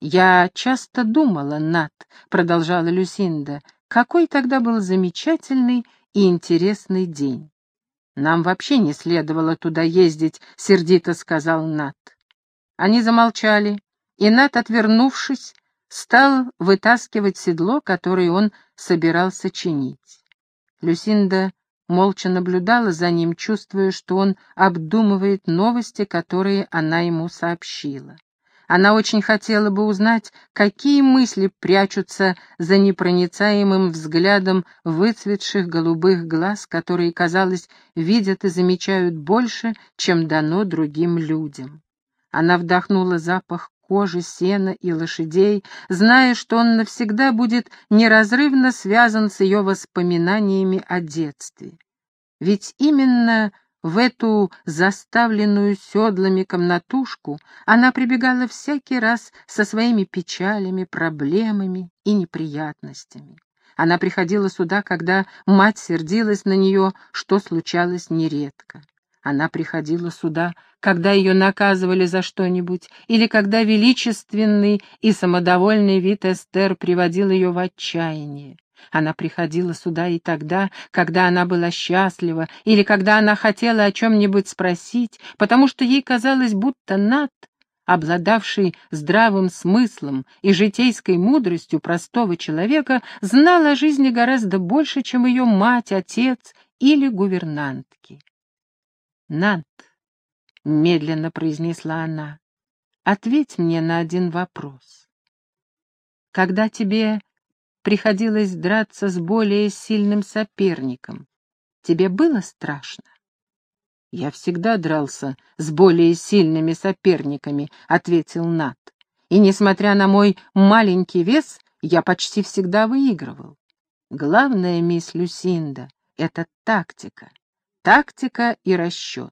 «Я часто думала, Нат», — продолжала Люсинда, — «какой тогда был замечательный и интересный день». «Нам вообще не следовало туда ездить», — сердито сказал Нат. Они замолчали, и Нат, отвернувшись, стал вытаскивать седло, которое он собирался чинить. Люсинда молча наблюдала за ним, чувствуя, что он обдумывает новости, которые она ему сообщила. Она очень хотела бы узнать, какие мысли прячутся за непроницаемым взглядом выцветших голубых глаз, которые, казалось, видят и замечают больше, чем дано другим людям. Она вдохнула запах кожи, сена и лошадей, зная, что он навсегда будет неразрывно связан с ее воспоминаниями о детстве. Ведь именно в эту заставленную седлами комнатушку она прибегала всякий раз со своими печалями, проблемами и неприятностями. Она приходила сюда, когда мать сердилась на нее, что случалось нередко. Она приходила сюда, когда ее наказывали за что-нибудь, или когда величественный и самодовольный вид Эстер приводил ее в отчаяние. Она приходила сюда и тогда, когда она была счастлива, или когда она хотела о чем-нибудь спросить, потому что ей казалось, будто Над, обладавший здравым смыслом и житейской мудростью простого человека, знал о жизни гораздо больше, чем ее мать, отец или гувернантки. «Над», — медленно произнесла она, — «ответь мне на один вопрос. Когда тебе приходилось драться с более сильным соперником. Тебе было страшно? Я всегда дрался с более сильными соперниками, ответил Нат. И несмотря на мой маленький вес, я почти всегда выигрывал. Главное, мисс Люсинда, это тактика. Тактика и расчет.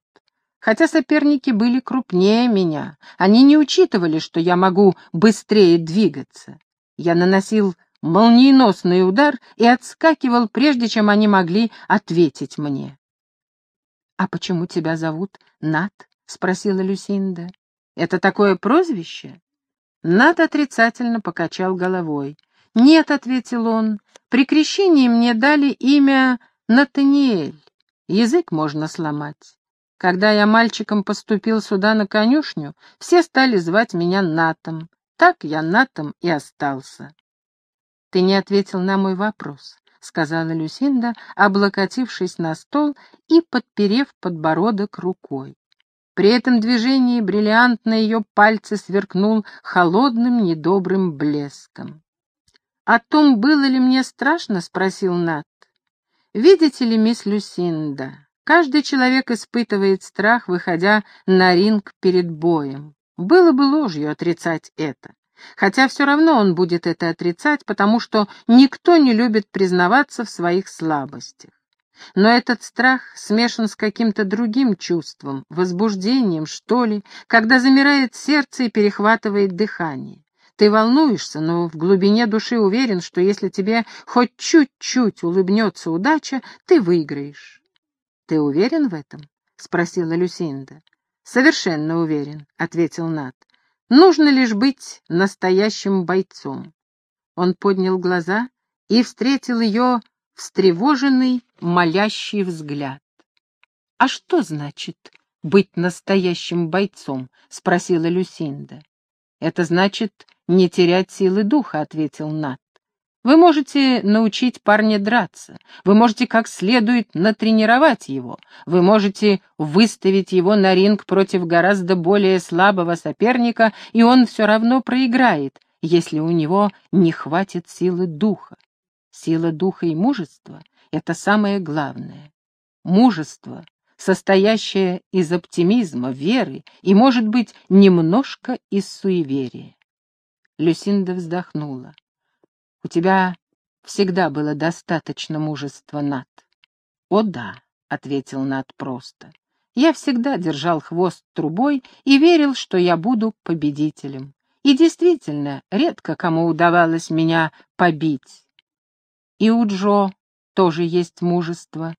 Хотя соперники были крупнее меня, они не учитывали, что я могу быстрее двигаться. Я наносил молниеносный удар и отскакивал, прежде чем они могли ответить мне. «А почему тебя зовут Нат?» — спросила Люсинда. «Это такое прозвище?» Нат отрицательно покачал головой. «Нет», — ответил он, — «при крещении мне дали имя Натаниэль. Язык можно сломать. Когда я мальчиком поступил сюда на конюшню, все стали звать меня Натом. Так я Натом и остался. «Ты не ответил на мой вопрос», — сказала Люсинда, облокотившись на стол и подперев подбородок рукой. При этом движении бриллиант на ее пальце сверкнул холодным недобрым блеском. «О том, было ли мне страшно?» — спросил Нат. «Видите ли, мисс Люсинда, каждый человек испытывает страх, выходя на ринг перед боем. Было бы ложью отрицать это. Хотя все равно он будет это отрицать, потому что никто не любит признаваться в своих слабостях. Но этот страх смешан с каким-то другим чувством, возбуждением, что ли, когда замирает сердце и перехватывает дыхание. Ты волнуешься, но в глубине души уверен, что если тебе хоть чуть-чуть улыбнется удача, ты выиграешь. — Ты уверен в этом? — спросила Люсинда. — Совершенно уверен, — ответил Нат. Нужно лишь быть настоящим бойцом. Он поднял глаза и встретил ее встревоженный, молящий взгляд. — А что значит быть настоящим бойцом? — спросила Люсинда. — Это значит не терять силы духа, — ответил Нат. Вы можете научить парня драться, вы можете как следует натренировать его, вы можете выставить его на ринг против гораздо более слабого соперника, и он все равно проиграет, если у него не хватит силы духа. Сила духа и мужества — это самое главное. Мужество, состоящее из оптимизма, веры и, может быть, немножко из суеверия. Люсинда вздохнула. У тебя всегда было достаточно мужества, Над. О да, ответил Над просто. Я всегда держал хвост трубой и верил, что я буду победителем. И действительно, редко кому удавалось меня побить. И у Джо тоже есть мужество,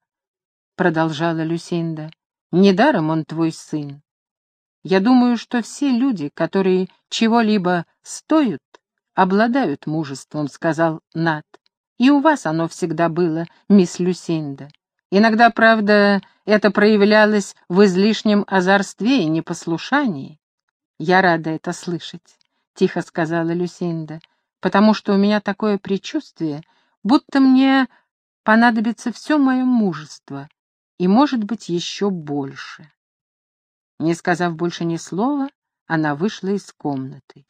продолжала Люсинда. Недаром он твой сын. Я думаю, что все люди, которые чего-либо стоят, обладают мужеством, — сказал Нат. И у вас оно всегда было, мисс Люсинда. Иногда, правда, это проявлялось в излишнем озорстве и непослушании. Я рада это слышать, — тихо сказала Люсинда, — потому что у меня такое предчувствие, будто мне понадобится все мое мужество, и, может быть, еще больше. Не сказав больше ни слова, она вышла из комнаты.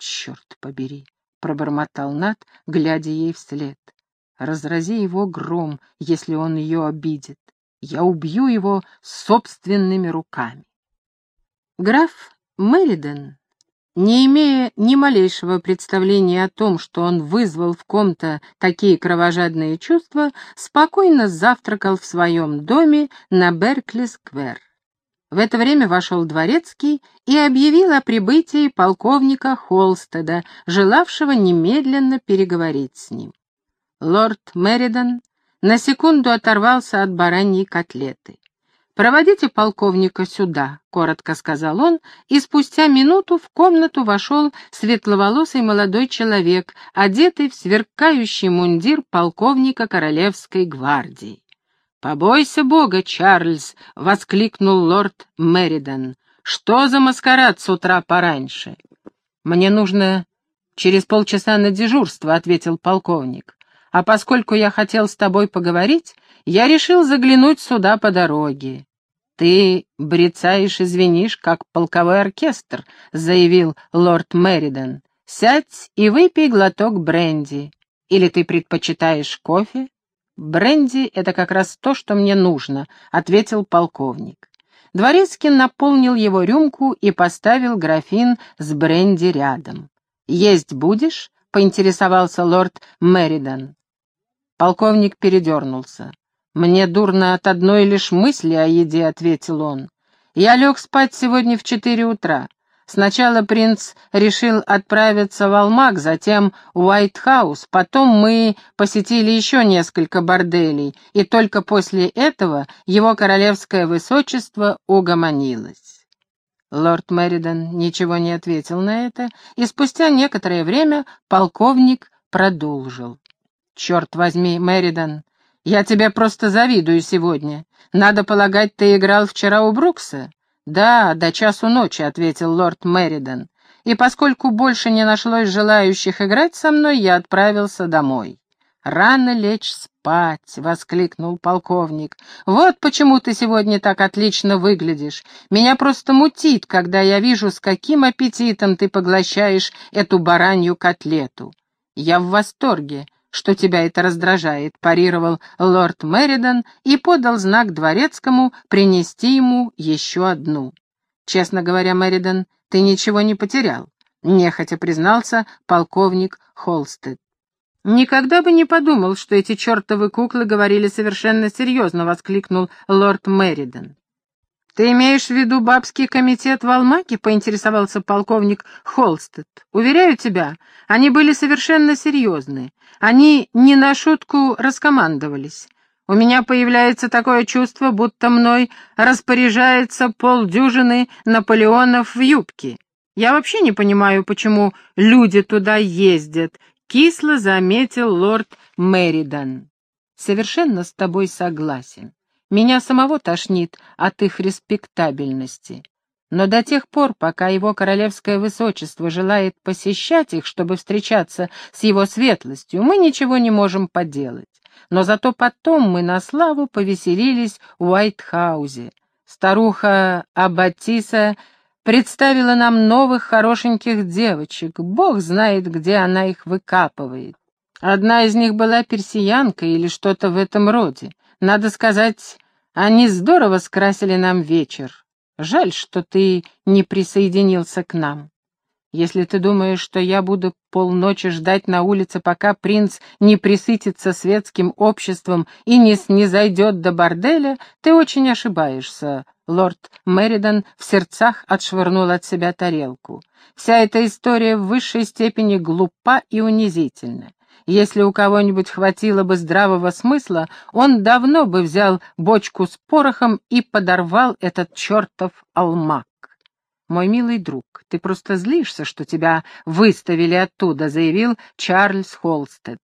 «Черт побери!» — пробормотал Нат, глядя ей вслед. «Разрази его гром, если он ее обидит. Я убью его собственными руками». Граф Мэриден, не имея ни малейшего представления о том, что он вызвал в ком-то такие кровожадные чувства, спокойно завтракал в своем доме на Беркли-сквер. В это время вошел дворецкий и объявил о прибытии полковника Холстеда, желавшего немедленно переговорить с ним. Лорд Меридан на секунду оторвался от бараньей котлеты. «Проводите полковника сюда», — коротко сказал он, и спустя минуту в комнату вошел светловолосый молодой человек, одетый в сверкающий мундир полковника Королевской гвардии. «Побойся Бога, Чарльз!» — воскликнул лорд Меридан. «Что за маскарад с утра пораньше?» «Мне нужно через полчаса на дежурство», — ответил полковник. «А поскольку я хотел с тобой поговорить, я решил заглянуть сюда по дороге». «Ты брецаешь и звенишь, как полковой оркестр», — заявил лорд Меридан. «Сядь и выпей глоток бренди. Или ты предпочитаешь кофе?» «Бренди — это как раз то, что мне нужно», — ответил полковник. Дворецкий наполнил его рюмку и поставил графин с бренди рядом. «Есть будешь?» — поинтересовался лорд Меридан. Полковник передернулся. «Мне дурно от одной лишь мысли о еде», — ответил он. «Я лег спать сегодня в четыре утра. Сначала принц решил отправиться в Алмак, затем в Уайтхаус, потом мы посетили еще несколько борделей, и только после этого его королевское высочество угомонилось. Лорд Меридан ничего не ответил на это, и спустя некоторое время полковник продолжил. «Черт возьми, Меридан, я тебе просто завидую сегодня. Надо полагать, ты играл вчера у Брукса?» «Да, до часу ночи», — ответил лорд Меридан. «И поскольку больше не нашлось желающих играть со мной, я отправился домой». «Рано лечь спать!» — воскликнул полковник. «Вот почему ты сегодня так отлично выглядишь. Меня просто мутит, когда я вижу, с каким аппетитом ты поглощаешь эту баранью котлету. Я в восторге что тебя это раздражает», — парировал лорд Меридан и подал знак дворецкому принести ему еще одну. «Честно говоря, Меридан, ты ничего не потерял», — нехотя признался полковник Холстед. «Никогда бы не подумал, что эти чертовы куклы говорили совершенно серьезно», — воскликнул лорд Меридан. «Ты имеешь в виду бабский комитет в Алмаке?» — поинтересовался полковник Холстед. «Уверяю тебя, они были совершенно серьезны. Они не на шутку раскомандовались. У меня появляется такое чувство, будто мной распоряжается полдюжины Наполеонов в юбке. Я вообще не понимаю, почему люди туда ездят», — кисло заметил лорд Меридан. «Совершенно с тобой согласен. Меня самого тошнит от их респектабельности. Но до тех пор, пока его королевское высочество желает посещать их, чтобы встречаться с его светлостью, мы ничего не можем поделать. Но зато потом мы на славу повеселились в Уайтхаузе. Старуха Аббатиса представила нам новых хорошеньких девочек. Бог знает, где она их выкапывает. Одна из них была персиянка или что-то в этом роде. Надо сказать, они здорово скрасили нам вечер. Жаль, что ты не присоединился к нам. Если ты думаешь, что я буду полночи ждать на улице, пока принц не присытится светским обществом и не снизойдет до борделя, ты очень ошибаешься. Лорд Меридан в сердцах отшвырнул от себя тарелку. Вся эта история в высшей степени глупа и унизительна. Если у кого-нибудь хватило бы здравого смысла, он давно бы взял бочку с порохом и подорвал этот чертов алмак. «Мой милый друг, ты просто злишься, что тебя выставили оттуда», — заявил Чарльз Холстед.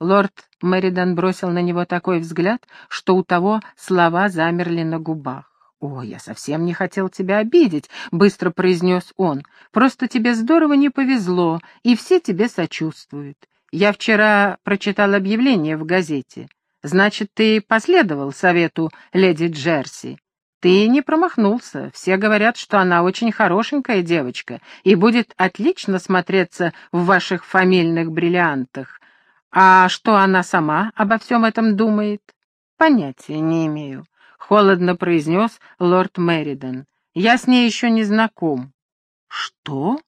Лорд Мэридан бросил на него такой взгляд, что у того слова замерли на губах. «О, я совсем не хотел тебя обидеть», — быстро произнес он. «Просто тебе здорово не повезло, и все тебе сочувствуют. Я вчера прочитал объявление в газете. Значит, ты последовал совету леди Джерси. Ты не промахнулся. Все говорят, что она очень хорошенькая девочка и будет отлично смотреться в ваших фамильных бриллиантах. А что она сама обо всем этом думает? Понятия не имею. Холодно произнес лорд Меридон. Я с ней еще не знаком. Что?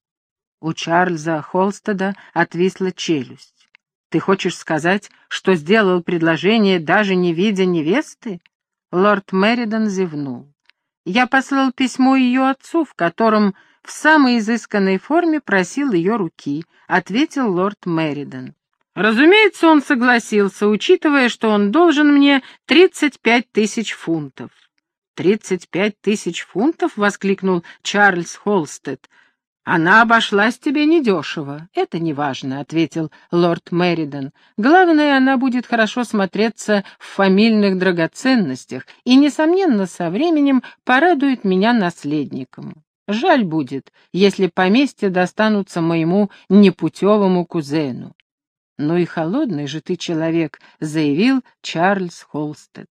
У Чарльза Холстеда отвисла челюсть. Ты хочешь сказать, что сделал предложение, даже не видя невесты? Лорд Меридон зевнул. Я послал письмо ее отцу, в котором в самой изысканной форме просил ее руки, ответил лорд Меридон. Разумеется, он согласился, учитывая, что он должен мне 35 тысяч фунтов. «Тридцать пять тысяч фунтов?» — воскликнул Чарльз Холстед. «Она обошлась тебе недешево. Это неважно», — ответил лорд Меридон. «Главное, она будет хорошо смотреться в фамильных драгоценностях и, несомненно, со временем порадует меня наследником. Жаль будет, если поместья достанутся моему непутевому кузену. «Ну и холодный же ты человек», — заявил Чарльз Холстед.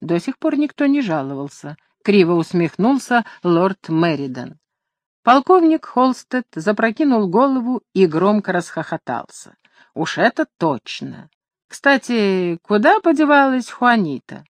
До сих пор никто не жаловался. Криво усмехнулся лорд Меридан. Полковник Холстед запрокинул голову и громко расхохотался. «Уж это точно! Кстати, куда подевалась Хуанита?»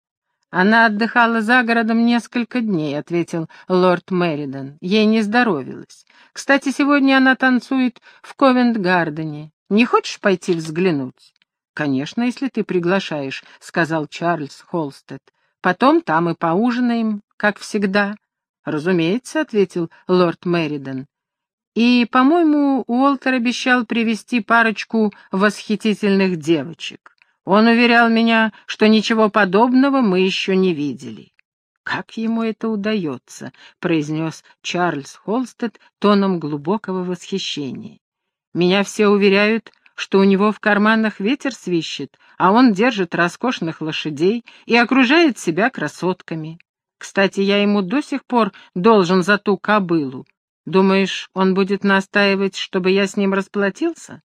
«Она отдыхала за городом несколько дней», — ответил лорд Меридан. «Ей не здоровилось. Кстати, сегодня она танцует в Ковент-Гардене. Не хочешь пойти взглянуть?» «Конечно, если ты приглашаешь», — сказал Чарльз Холстед. «Потом там и поужинаем, как всегда». «Разумеется», — ответил лорд Меридан. «И, по-моему, Уолтер обещал привести парочку восхитительных девочек. Он уверял меня, что ничего подобного мы еще не видели». «Как ему это удается?» — произнес Чарльз Холстед тоном глубокого восхищения. Меня все уверяют, что у него в карманах ветер свищет, а он держит роскошных лошадей и окружает себя красотками. Кстати, я ему до сих пор должен за ту кобылу. Думаешь, он будет настаивать, чтобы я с ним расплатился?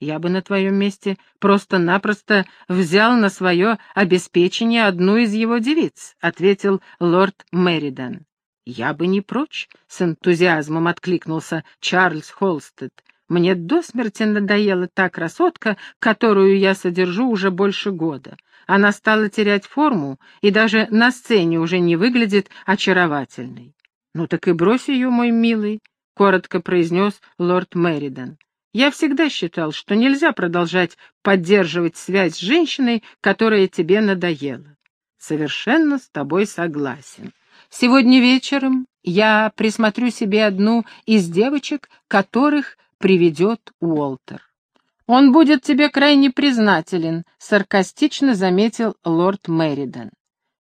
Я бы на твоем месте просто-напросто взял на свое обеспечение одну из его девиц, — ответил лорд Меридан. Я бы не прочь, — с энтузиазмом откликнулся Чарльз Холстед. Мне до смерти надоела та красотка, которую я содержу уже больше года. Она стала терять форму и даже на сцене уже не выглядит очаровательной. «Ну так и брось ее, мой милый», — коротко произнес лорд Меридан. «Я всегда считал, что нельзя продолжать поддерживать связь с женщиной, которая тебе надоела. Совершенно с тобой согласен. Сегодня вечером я присмотрю себе одну из девочек, которых приведет Уолтер. «Он будет тебе крайне признателен», — саркастично заметил лорд Меридан.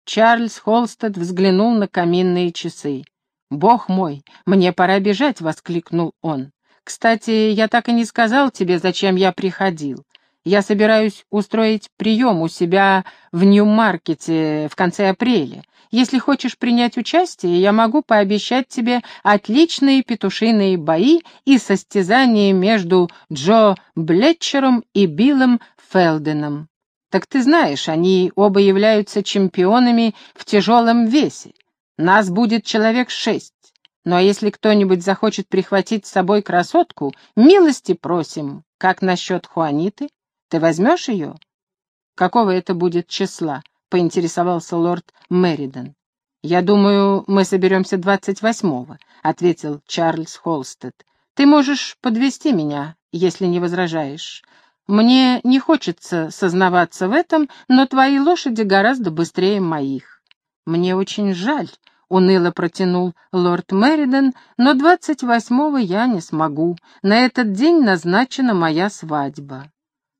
Чарльз Холстед взглянул на каминные часы. «Бог мой, мне пора бежать!» — воскликнул он. «Кстати, я так и не сказал тебе, зачем я приходил. Я собираюсь устроить прием у себя в Нью-Маркете в конце апреля. Если хочешь принять участие, я могу пообещать тебе отличные петушиные бои и состязания между Джо Блетчером и Биллом Фелденом. Так ты знаешь, они оба являются чемпионами в тяжелом весе. Нас будет человек шесть. Ну а если кто-нибудь захочет прихватить с собой красотку, милости просим. Как насчет Хуаниты? Ты возьмешь ее? Какого это будет числа? — поинтересовался лорд Меридан. «Я думаю, мы соберемся двадцать восьмого», — ответил Чарльз Холстед. «Ты можешь подвести меня, если не возражаешь. Мне не хочется сознаваться в этом, но твои лошади гораздо быстрее моих». «Мне очень жаль», — уныло протянул лорд Меридан, «но двадцать восьмого я не смогу. На этот день назначена моя свадьба».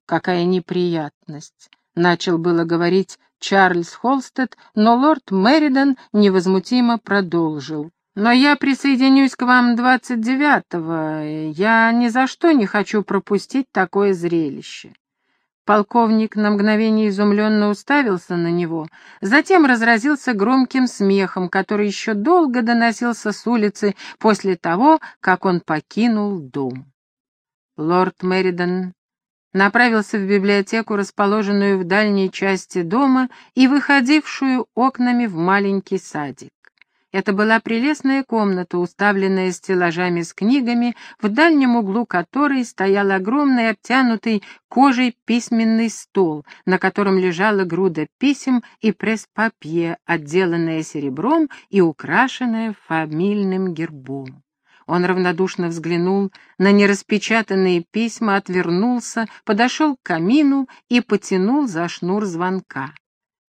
«Какая неприятность!» — начал было говорить Чарльз Холстед, но лорд Меридан невозмутимо продолжил. Но я присоединюсь к вам двадцать девятого. Я ни за что не хочу пропустить такое зрелище. Полковник на мгновение изумленно уставился на него, затем разразился громким смехом, который еще долго доносился с улицы после того, как он покинул дом. Лорд Меридан направился в библиотеку, расположенную в дальней части дома и выходившую окнами в маленький садик. Это была прелестная комната, уставленная стеллажами с книгами, в дальнем углу которой стоял огромный обтянутый кожей письменный стол, на котором лежала груда писем и пресс-папье, отделанная серебром и украшенная фамильным гербом. Он равнодушно взглянул на нераспечатанные письма, отвернулся, подошел к камину и потянул за шнур звонка.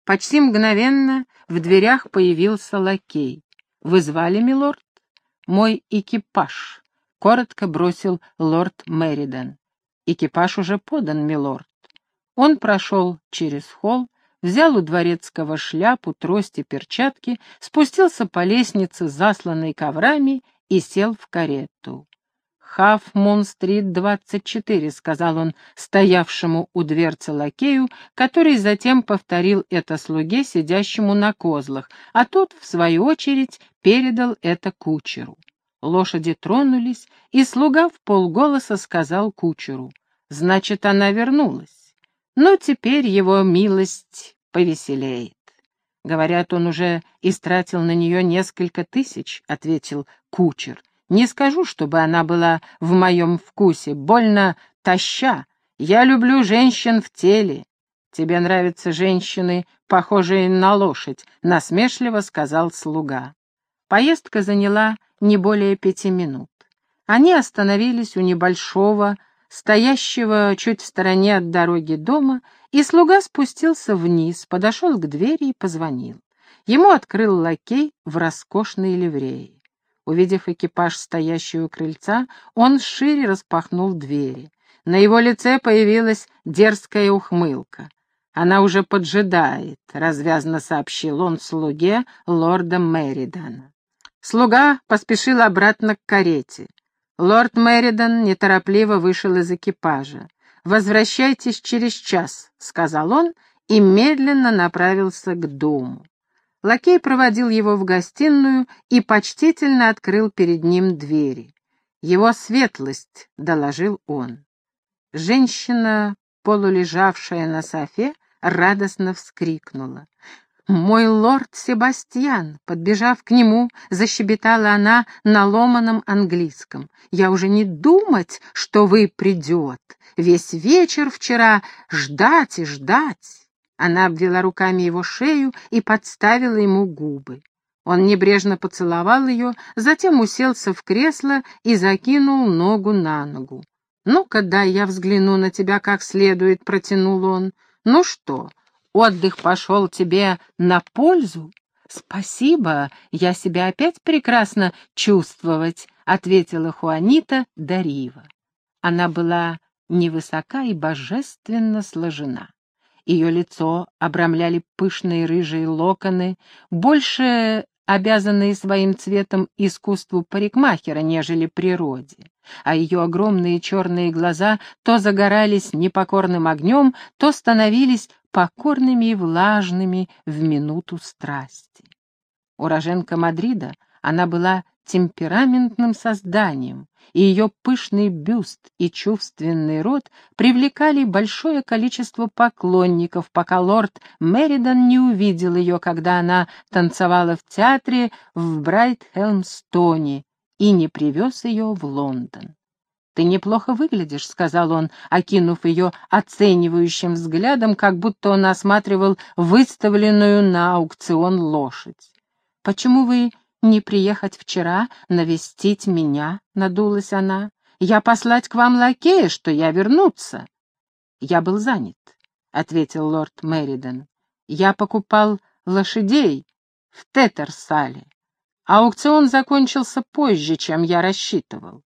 Почти мгновенно в дверях появился лакей. «Вы звали, милорд?» «Мой экипаж», — коротко бросил лорд Меридан. «Экипаж уже подан, милорд». Он прошел через холл, взял у дворецкого шляпу, трость и перчатки, спустился по лестнице, засланной коврами, и сел в карету. «Хаф-Мун-стрит, 24», — сказал он стоявшему у дверцы лакею, который затем повторил это слуге, сидящему на козлах, а тот, в свою очередь, передал это кучеру. Лошади тронулись, и слуга в полголоса сказал кучеру. «Значит, она вернулась. Но теперь его милость повеселеет». «Говорят, он уже истратил на нее несколько тысяч», — ответил кучер. Не скажу, чтобы она была в моем вкусе, больно таща. Я люблю женщин в теле. Тебе нравятся женщины, похожие на лошадь, насмешливо сказал слуга. Поездка заняла не более пяти минут. Они остановились у небольшого, стоящего чуть в стороне от дороги дома, и слуга спустился вниз, подошел к двери и позвонил. Ему открыл лакей в роскошной ливреи. Увидев экипаж, стоящий у крыльца, он шире распахнул двери. На его лице появилась дерзкая ухмылка. «Она уже поджидает», — развязно сообщил он слуге лорда Мэридана. Слуга поспешил обратно к карете. Лорд Мэридан неторопливо вышел из экипажа. «Возвращайтесь через час», — сказал он и медленно направился к дому. Лакей проводил его в гостиную и почтительно открыл перед ним двери. «Его светлость», — доложил он. Женщина, полулежавшая на софе, радостно вскрикнула. «Мой лорд Себастьян!» Подбежав к нему, защебетала она на ломаном английском. «Я уже не думать, что вы придет. Весь вечер вчера ждать и ждать». Она обвела руками его шею и подставила ему губы. Он небрежно поцеловал ее, затем уселся в кресло и закинул ногу на ногу. «Ну-ка, дай я взгляну на тебя как следует», — протянул он. «Ну что, отдых пошел тебе на пользу?» «Спасибо, я себя опять прекрасно чувствовать», — ответила Хуанита Дарива. Она была невысока и божественно сложена. Ее лицо обрамляли пышные рыжие локоны, больше обязанные своим цветом искусству парикмахера, нежели природе. А ее огромные черные глаза то загорались непокорным огнем, то становились покорными и влажными в минуту страсти. Уроженка Мадрида, она была темпераментным созданием, и ее пышный бюст и чувственный рот привлекали большое количество поклонников, пока лорд Меридан не увидел ее, когда она танцевала в театре в Брайтхелмстоне и не привез ее в Лондон. «Ты неплохо выглядишь», — сказал он, окинув ее оценивающим взглядом, как будто он осматривал выставленную на аукцион лошадь. «Почему вы не приехать вчера навестить меня?» — надулась она. «Я послать к вам лакея, что я вернуться». «Я был занят», — ответил лорд Меридон. «Я покупал лошадей в Тетерсале. Аукцион закончился позже, чем я рассчитывал».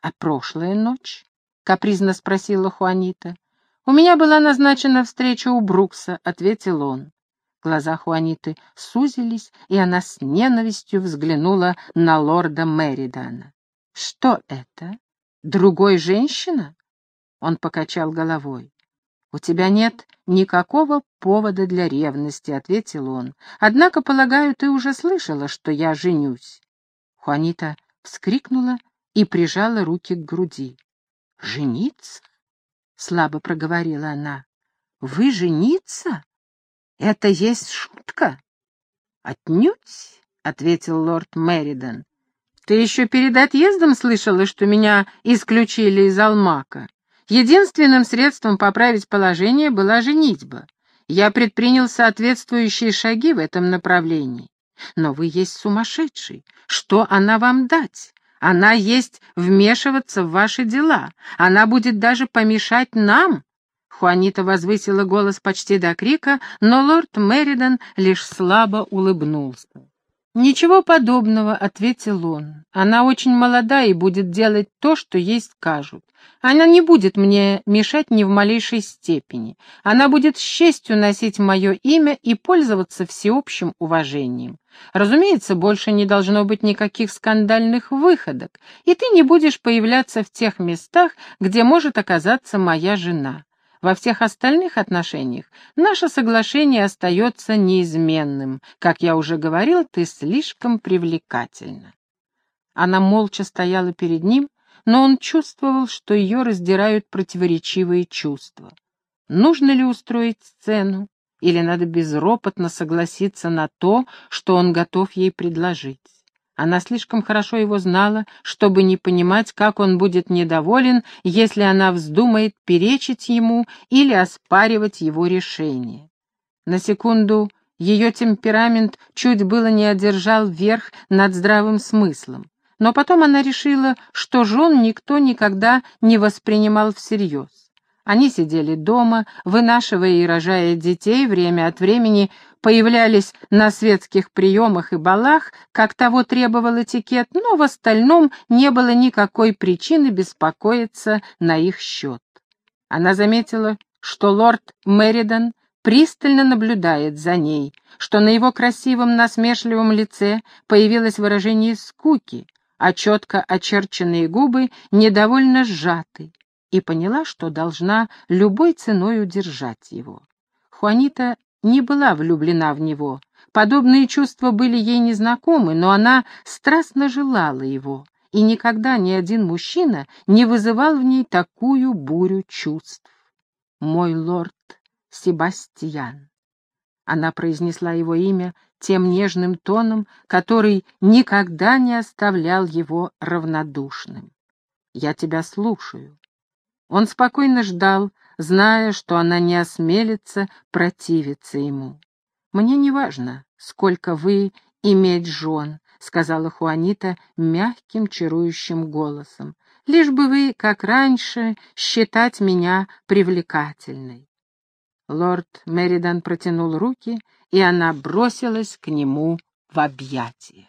«А прошлая ночь?» — капризно спросила Хуанита. «У меня была назначена встреча у Брукса», — ответил он. Глаза Хуаниты сузились, и она с ненавистью взглянула на лорда Меридана. «Что это? Другой женщина?» Он покачал головой. «У тебя нет никакого повода для ревности», — ответил он. «Однако, полагаю, ты уже слышала, что я женюсь». Хуанита вскрикнула и прижала руки к груди. «Жениться?» — слабо проговорила она. «Вы жениться? Это есть шутка?» «Отнюдь», — ответил лорд Меридан. «Ты еще перед отъездом слышала, что меня исключили из Алмака?» Единственным средством поправить положение была женитьба. Я предпринял соответствующие шаги в этом направлении. Но вы есть сумасшедший. Что она вам дать? Она есть вмешиваться в ваши дела. Она будет даже помешать нам. Хуанита возвысила голос почти до крика, но лорд Меридан лишь слабо улыбнулся. «Ничего подобного», — ответил он. «Она очень молода и будет делать то, что ей скажут. Она не будет мне мешать ни в малейшей степени. Она будет с честью носить мое имя и пользоваться всеобщим уважением. Разумеется, больше не должно быть никаких скандальных выходок, и ты не будешь появляться в тех местах, где может оказаться моя жена. Во всех остальных отношениях наше соглашение остается неизменным. Как я уже говорил, ты слишком привлекательна. Она молча стояла перед ним, но он чувствовал, что ее раздирают противоречивые чувства. Нужно ли устроить сцену, или надо безропотно согласиться на то, что он готов ей предложить? Она слишком хорошо его знала, чтобы не понимать, как он будет недоволен, если она вздумает перечить ему или оспаривать его решение. На секунду ее темперамент чуть было не одержал верх над здравым смыслом, но потом она решила, что жен никто никогда не воспринимал всерьез. Они сидели дома, вынашивая и рожая детей, время от времени появлялись на светских приемах и балах, как того требовал этикет, но в остальном не было никакой причины беспокоиться на их счет. Она заметила, что лорд Меридан пристально наблюдает за ней, что на его красивом насмешливом лице появилось выражение скуки, а четко очерченные губы недовольно сжаты, и поняла, что должна любой ценой удержать его. Хуанита не была влюблена в него, подобные чувства были ей незнакомы, но она страстно желала его, и никогда ни один мужчина не вызывал в ней такую бурю чувств. «Мой лорд Себастьян». Она произнесла его имя тем нежным тоном, который никогда не оставлял его равнодушным. «Я тебя слушаю». Он спокойно ждал, зная, что она не осмелится противиться ему. «Мне не важно, сколько вы иметь жен», — сказала Хуанита мягким, чарующим голосом, «лишь бы вы, как раньше, считать меня привлекательной». Лорд Меридан протянул руки, и она бросилась к нему в объятия.